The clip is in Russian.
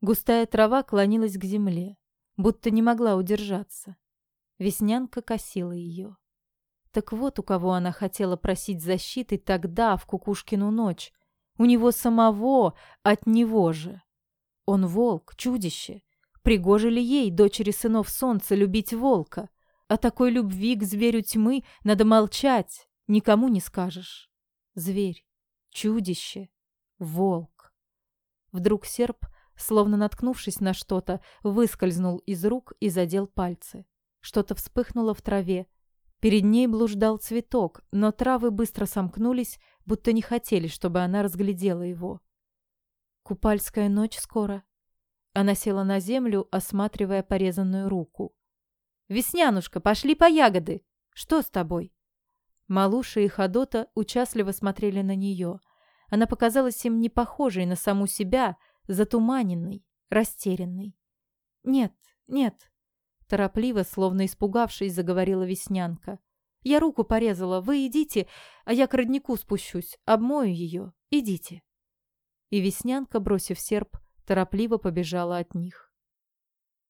Густая трава клонилась к земле, будто не могла удержаться. Веснянка косила ее. Так вот у кого она хотела просить защиты тогда, в Кукушкину ночь. У него самого, от него же. Он волк, чудище. Пригоже ли ей, дочери сынов солнца, любить волка? О такой любви к зверю тьмы надо молчать, никому не скажешь. Зверь, чудище, волк. Вдруг серп словно наткнувшись на что-то, выскользнул из рук и задел пальцы. Что-то вспыхнуло в траве. Перед ней блуждал цветок, но травы быстро сомкнулись, будто не хотели, чтобы она разглядела его. «Купальская ночь скоро». Она села на землю, осматривая порезанную руку. «Веснянушка, пошли по ягоды! Что с тобой?» Малуша и Ходота участливо смотрели на нее. Она показалась им не похожей на саму себя — затуманенный, растерянный. «Нет, нет», — торопливо, словно испугавшись, заговорила Веснянка. «Я руку порезала, вы идите, а я к роднику спущусь, обмою ее, идите». И Веснянка, бросив серп, торопливо побежала от них.